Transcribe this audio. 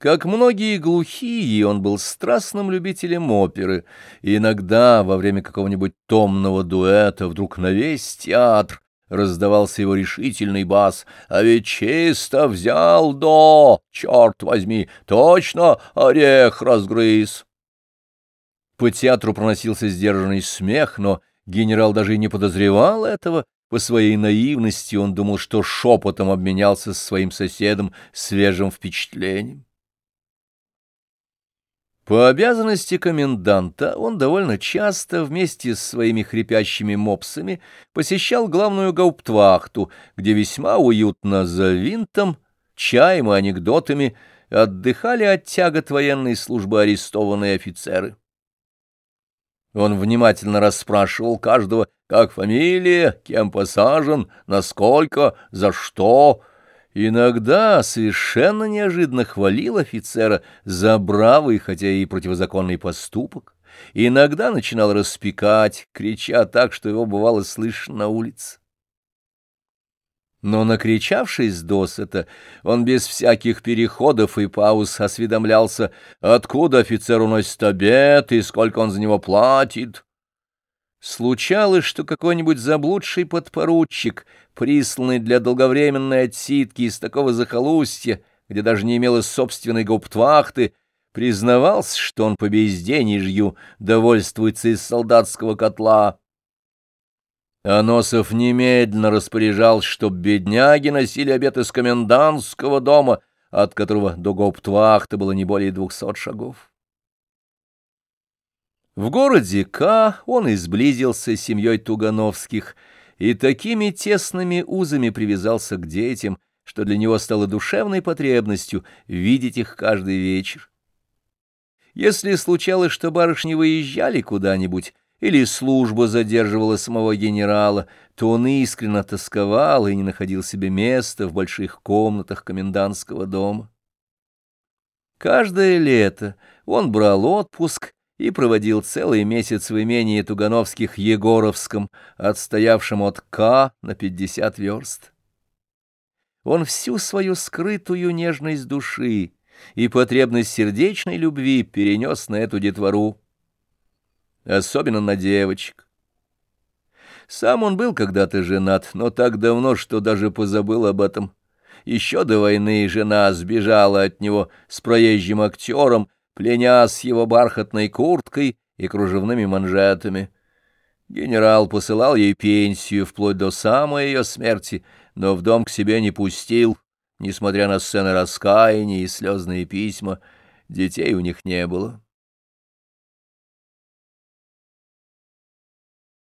Как многие глухие, он был страстным любителем оперы, и иногда во время какого-нибудь томного дуэта вдруг на весь театр раздавался его решительный бас. «А ведь чисто взял до, черт возьми, точно орех разгрыз!» По театру проносился сдержанный смех, но генерал даже и не подозревал этого. По своей наивности он думал, что шепотом обменялся с своим соседом свежим впечатлением. По обязанности коменданта он довольно часто вместе с своими хрипящими мопсами посещал главную гауптвахту, где весьма уютно за винтом, чаем и анекдотами отдыхали от тягот военной службы арестованные офицеры. Он внимательно расспрашивал каждого, как фамилия, кем посажен, насколько, за что, Иногда совершенно неожиданно хвалил офицера за бравый, хотя и противозаконный поступок. Иногда начинал распекать, крича так, что его бывало слышно на улице. Но, накричавшись досыта, он без всяких переходов и пауз осведомлялся, откуда офицер уносит обед и сколько он за него платит. Случалось, что какой-нибудь заблудший подпоручик, присланный для долговременной отсидки из такого захолустья, где даже не имелось собственной гауптвахты, признавался, что он по безденежью довольствуется из солдатского котла. Аносов немедленно распоряжался, чтоб бедняги носили обед из комендантского дома, от которого до гауптвахты было не более двухсот шагов. В городе К он изблизился с семьей Тугановских и такими тесными узами привязался к детям, что для него стало душевной потребностью видеть их каждый вечер. Если случалось, что барышни выезжали куда-нибудь, или служба задерживала самого генерала, то он искренне тосковал и не находил себе места в больших комнатах комендантского дома. Каждое лето он брал отпуск и проводил целый месяц в имении Тугановских Егоровском, отстоявшем от К на пятьдесят верст. Он всю свою скрытую нежность души и потребность сердечной любви перенес на эту детвору, особенно на девочек. Сам он был когда-то женат, но так давно, что даже позабыл об этом. Еще до войны жена сбежала от него с проезжим актером, пленя с его бархатной курткой и кружевными манжетами. Генерал посылал ей пенсию вплоть до самой ее смерти, но в дом к себе не пустил, несмотря на сцены раскаяния и слезные письма. Детей у них не было.